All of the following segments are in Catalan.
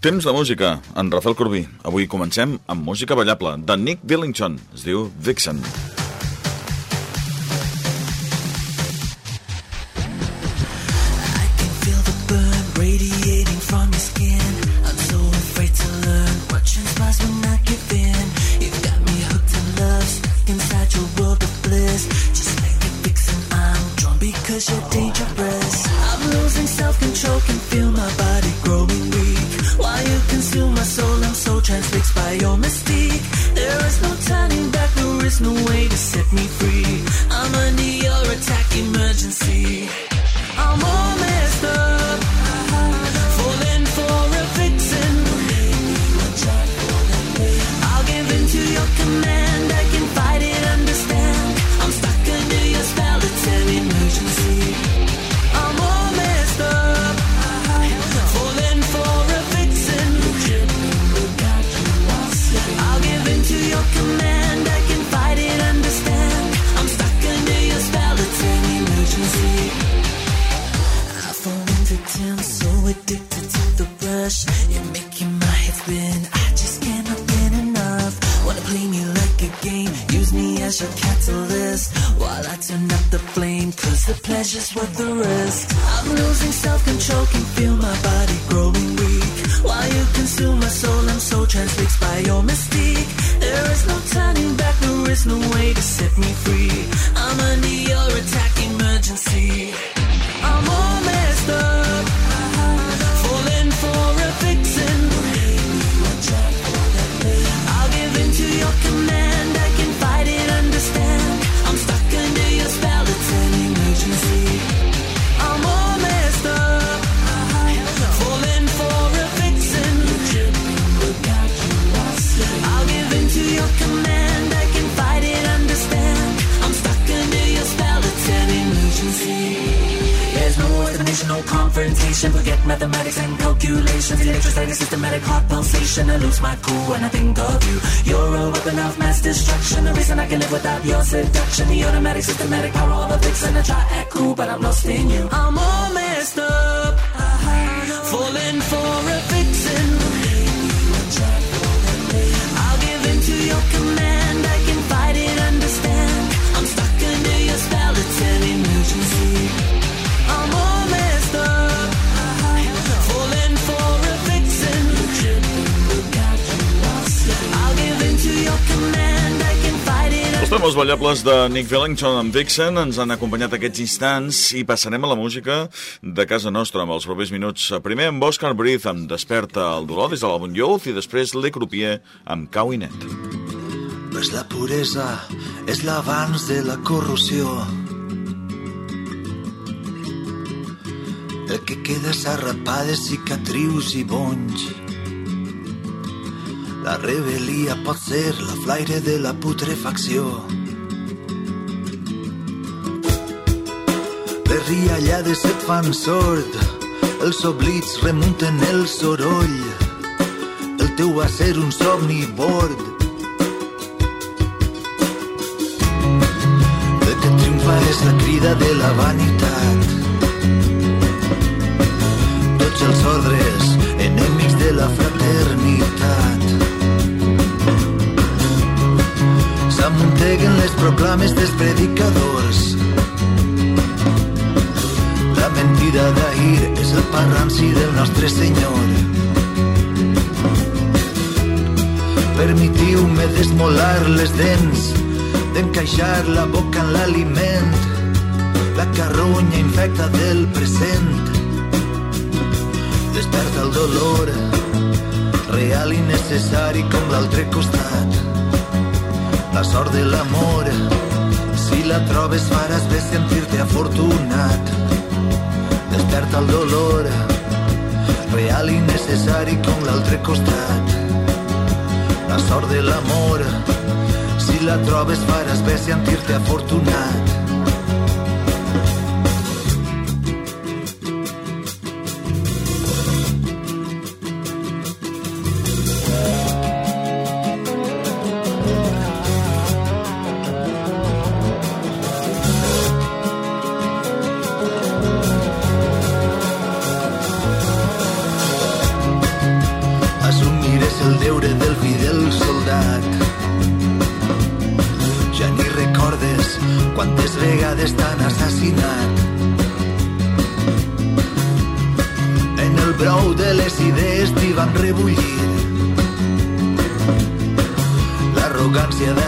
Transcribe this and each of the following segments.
Temps de música, en Rafael Corbí. Avui comencem amb música ballable, de Nick Dillington. Es diu Vixen. I Systematic heart pulsation. I lose my cool when I think of you. You're a weapon of mass destruction. The reason I can live without your seduction. The automatic, systematic power of a vixen. I try act cool, but I'm lost in you. I'm all messed up, falling for a Els ballables de Nick Wellington amb Vixen ens han acompanyat aquests instants i passarem a la música de casa nostra amb els propers minuts. Primer amb Oscar Breath amb Desperta el dolor des de l'àlbum Youth i després Le Croupier amb Cowinet. Pues la puresa és l'abans de la corrosió. El que queda s'arrapades cicatrius i bonys. La rebel·lia pot ser la flaire de la putrefacció. Les riallades et fan sord, els oblits remunten el soroll. El teu va ser un somni bord. El que triomfa és la crida de la vanitat. Tots els ordres, enemics de la fraternitat. S'amunteguen les proclames dels predicadors. La mentida d'ahir és el parranci del nostre Senyor. Permetiu-me d'esmolar les dents, d'encaixar la boca en l'aliment, la carronya infecta del present. Desperta el dolor, real i necessari com l'altre costat. La sort de l'amor, si la trobes faràs bé sentir-te afortunat. Desperta el dolor, real i necessari com l'altre costat. La sort de l'amor, si la trobes faràs bé sentir-te afortunat.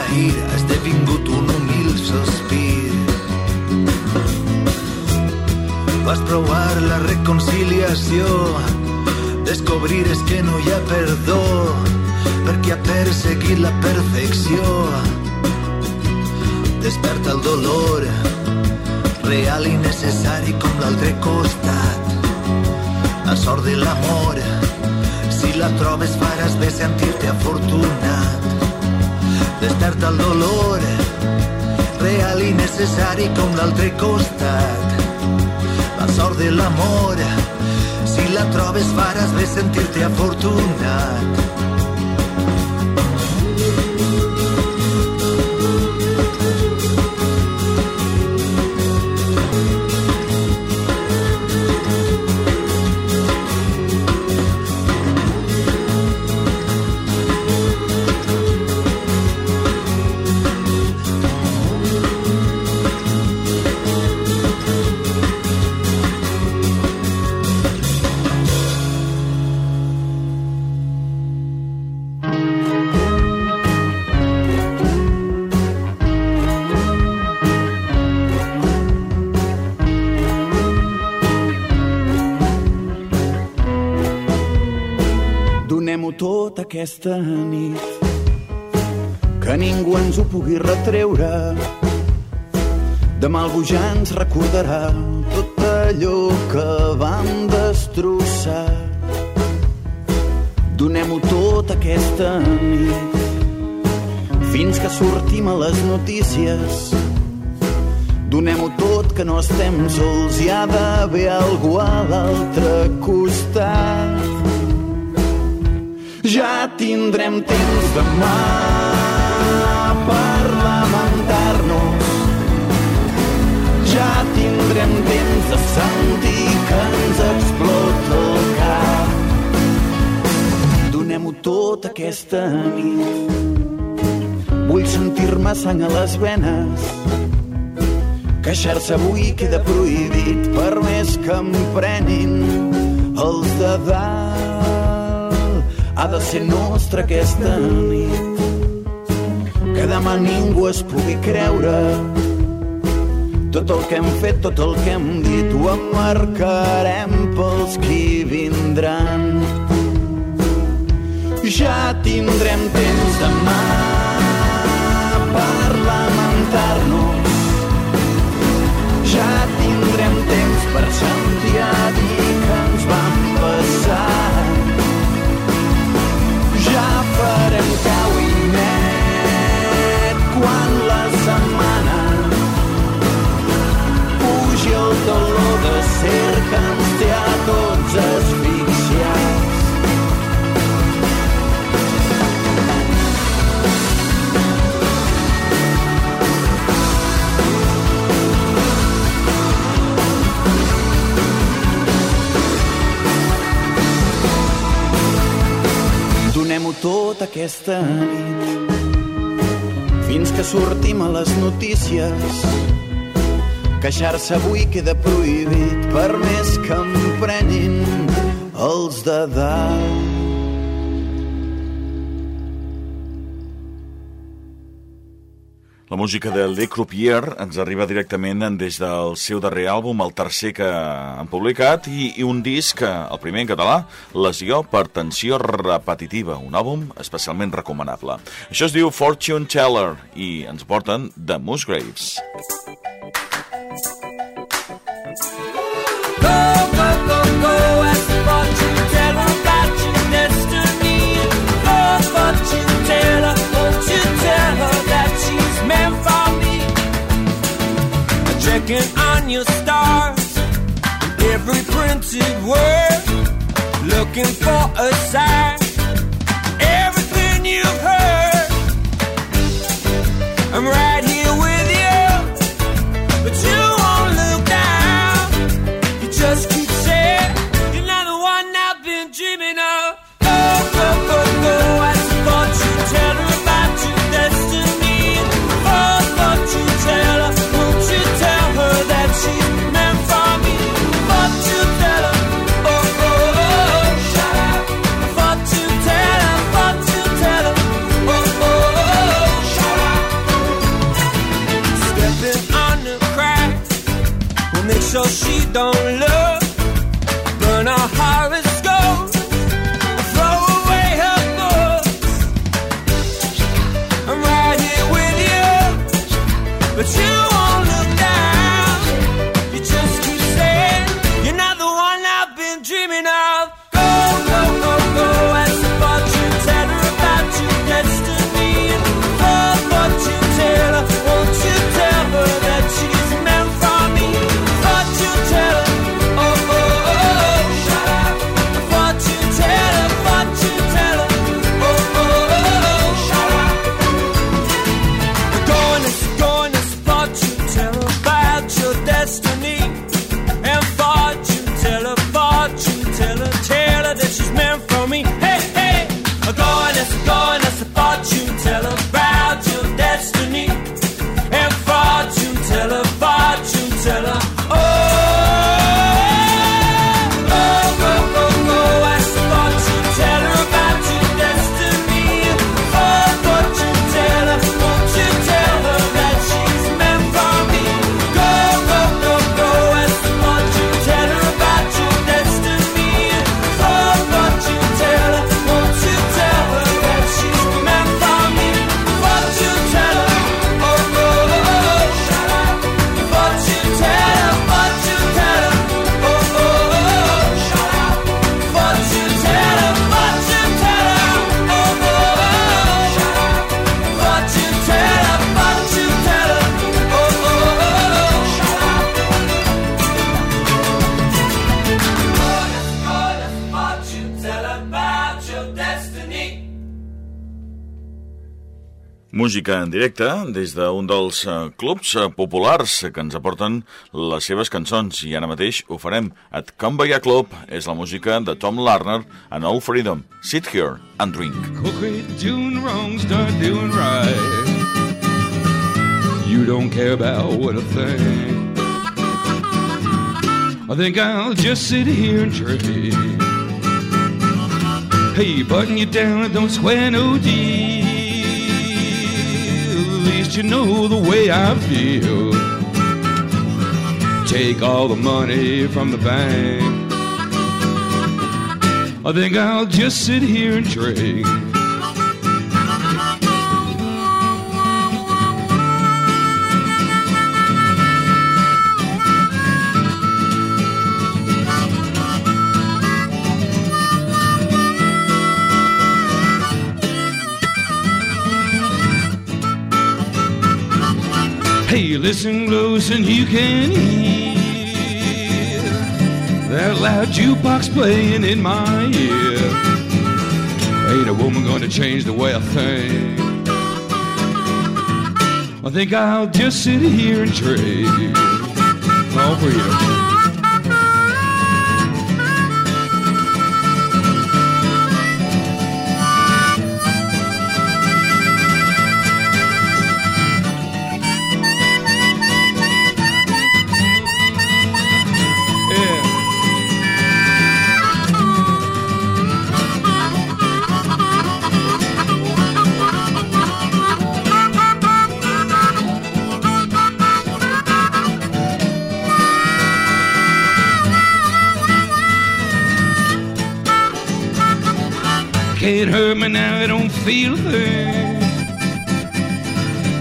D'ahir ha esdevingut un humil sospir. Vas provar la reconciliació, descobrir és que no hi ha perdó, perquè ha perseguit la perfecció. Desperta el dolor, real i necessari com l'altre costat. La sort de l'amor, si la trobes faràs bé sentir-te afortunat. Desperta el dolor, real i necessari com l'altre costat. La sort de l'amor, si la trobes faràs bé sentir-te afortunat. Aquesta nit. Que ningú ens ho pugui retreure. Ja ens recordarà tot allò que vam destrossar. Donem-ho tot aquesta nit fins que sortim a les notícies. Donem-ho tot que no estem sols hi ha d'haver algú a l'altre costat ja tindrem temps demà per lamentar-nos. Ja tindrem temps de sentir que ens explota el cap. Donem-ho tot aquesta nit. Vull sentir-me sang a les venes. Queixar-se avui queda prohibit per més que em prenin els de dalt ha de ser nostra aquesta nit. Que demà ningú es pugui creure. Tot el que hem fet, tot el que hem dit ho emmarcarem pels qui vindran. Ja tindrem temps demà per lamentar-nos. Ja tindrem temps per sentir aquesta nit fins que sortim a les notícies. Queixar-se avui queda prohibit per més que em prenin els de dalt. Música de Le Croupier ens arriba directament des del seu darrer àlbum, el tercer que han publicat, i, i un disc, el primer en català, Lesió per tensió repetitiva, un àlbum especialment recomanable. Això es diu Fortune Teller i ens porten The Musgraves. Go, Checking on your stars, every printed word, looking for a sign. Música en directe des d'un dels eh, clubs eh, populars que ens aporten les seves cançons i ara mateix ho farem. At Cumbaya Club és la música de Tom Larner and All Freedom. Sit here and drink. Wrong, start doing right. You don't care about what I think. I think I'll just sit here and drink. Hey, button you down and don't swear no deal. Least you know the way I feel. Take all the money from the bank. I think I'll just sit here and drink. Hey, listen close and you can hear that loud jukebox playing in my ear. Ain't a woman gonna change the way I think. I think I'll just sit here and trade. All freedom. Yeah. Can't hurt me now, I don't feel a thing.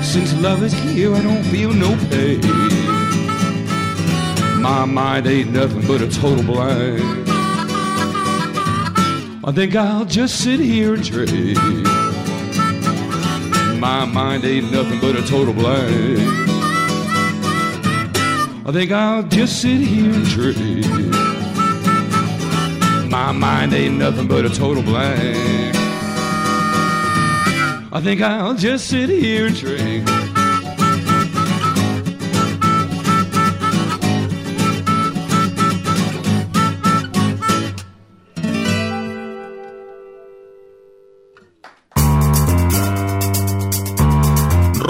Since love is here, I don't feel no pain. My mind ain't nothing but a total blind. I think I'll just sit here and trade. My mind ain't nothing but a total blind. I think I'll just sit here and trade. My mind ain't nothing but a total blank. I think I'll just sit here and drink.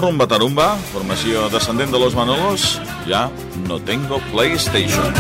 Rumba Tarumba, formació descendent de los Manolos, ja no tengo PlayStation.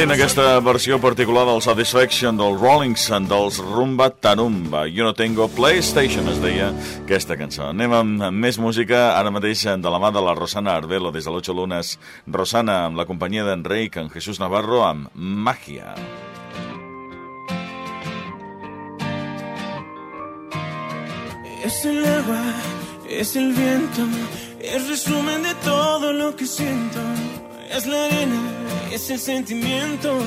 Sentint aquesta versió particular del Satisfaction del Rolling Sun, dels Rumba Tarumba. Yo no tengo PlayStation, es deia aquesta cançó. Anem amb més música, ara mateix de la mà de la Rosana Arbelo, des de l'Ocho Lunes. Rosana, amb la companyia d'Enric, en Jesús Navarro, amb Màgia. Es el agua, es el viento, es resumen de todo lo que siento. Es la arena, es el sentimiento,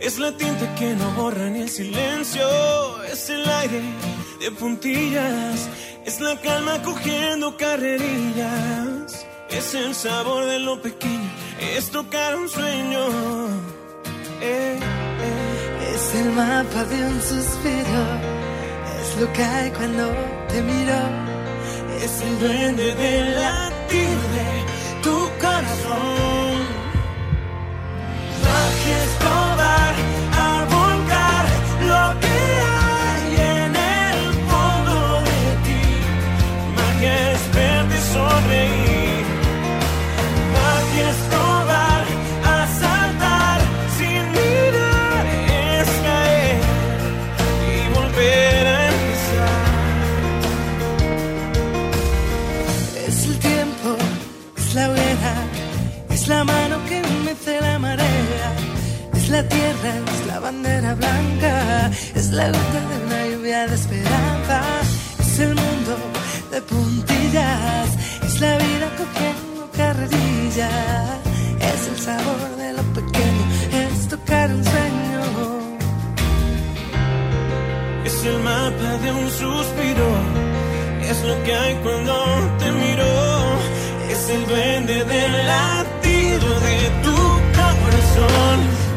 es la tinta que no borra ni el silencio. Es el aire de puntillas, es la calma cogiendo carrerillas. Es el sabor de lo pequeño, es tocar un sueño. Eh, eh. Es el mapa de un suspiro, es lo que hay cuando te miro, es el duende del latido es la tierra, es la bandera blanca, es la gota de una lluvia de esperanza, es el mundo de puntillas, es la vida cogiendo carrerillas, es el sabor de lo pequeño, es tocar un sueño. Es el mapa de un suspiro, es lo que hay cuando te miro, es el duende del latido de tu corazón.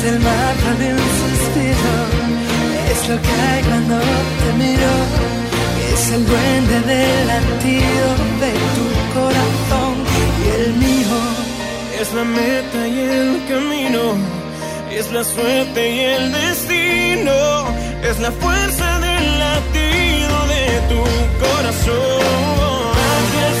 Es el mapa de un suspiro, es lo que hay cuando te miro, es el duende del latido de tu corazón y el mío. Es la meta y el camino, es la suerte y el destino, es la fuerza del latido de tu corazón. Magia es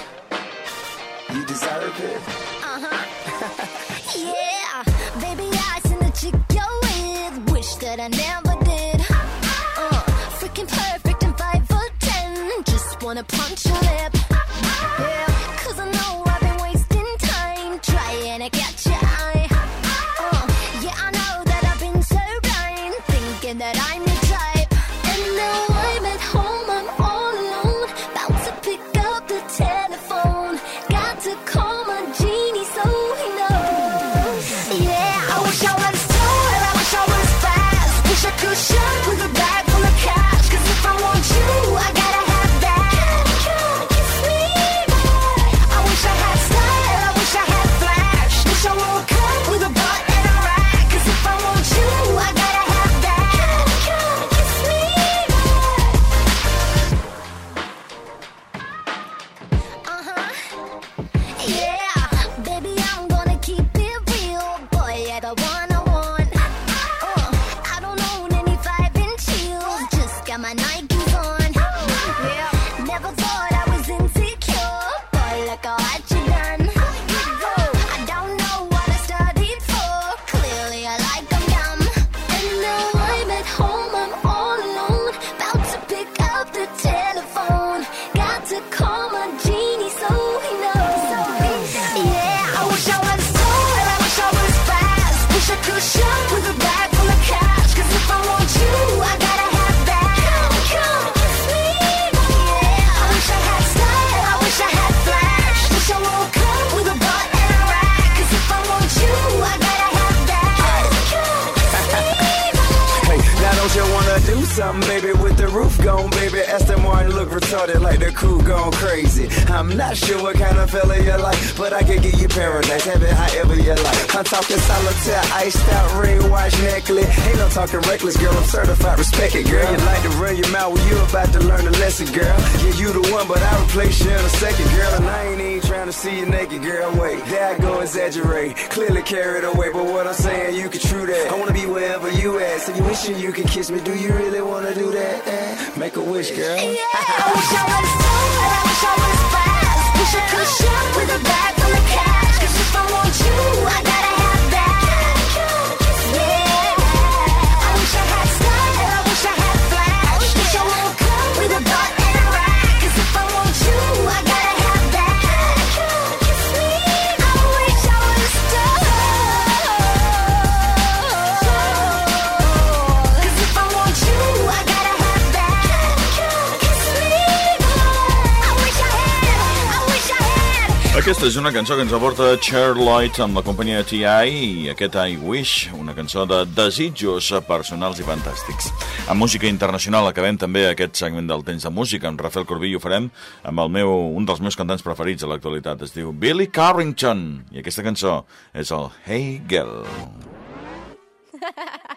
Deserve it. Yeah, baby, I seen the chick you're with. Wish that I never did. Uh, freaking perfect and five foot ten. Just wanna punch your lip. Gone, baby? Aston Martin look retarded like the crew gone crazy. I'm not sure what kind of fella you like, but I can get you paradise, have it however you like. I'm talking solitaire, iced out ring, watch necklace. Ain't no talking reckless, girl. I'm certified, respect it, girl. You like to run your mouth when you about to learn a lesson, girl. Yeah, you the one, but I replace you in a second, girl. And I ain't even trying to see you naked, girl. Wait, there I go exaggerate, clearly carried away. But what I'm saying, you can true that. I wanna be wherever you at, so you wishing you could kiss me. Do you really wanna do that? Eh? Make a wish, girl. Yeah, I wish I was I wish I was fast. Wish I could shop with a bag full of cash. Cause if I want you, I Aquesta és una cançó que ens aporta Cher Lloyd amb la companyia T.I. i aquest I Wish, una cançó de desitjos personals i fantàstics. En música internacional acabem també aquest segment del temps de música. Amb Rafael Corbí ho farem amb el meu, un dels meus cantants preferits a l'actualitat. Es diu Billy Carrington i aquesta cançó és el Hey Girl. Hey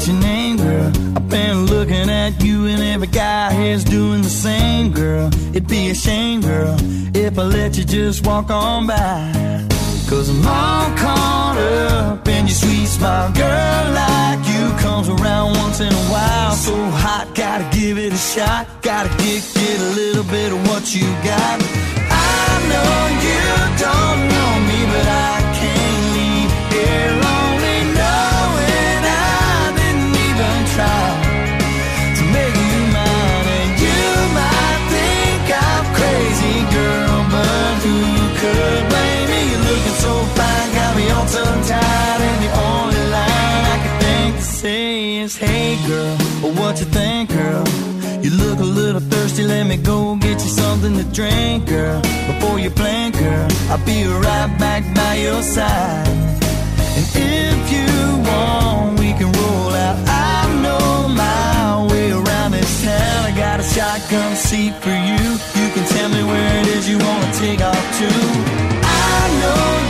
what's your name, girl? I've been looking at you and every guy here's doing the same, girl. It'd be a shame, girl, if I let you just walk on by. Cause I'm all caught up in your sweet smile, girl, like you comes around once in a while. So hot, gotta give it a shot, gotta get, get a little bit of what you got. I know you don't could blame me. You're looking so fine, got me all tongue-tied, and the only line I can think to say is, Hey, girl, what you think, girl? You look a little thirsty, let me go get you something to drink, girl. Before you blink, girl, I'll be right back by your side. And if you want, we can roll out. I know my I got a shotgun seat for you. You can tell me where it is you wanna take off to. I know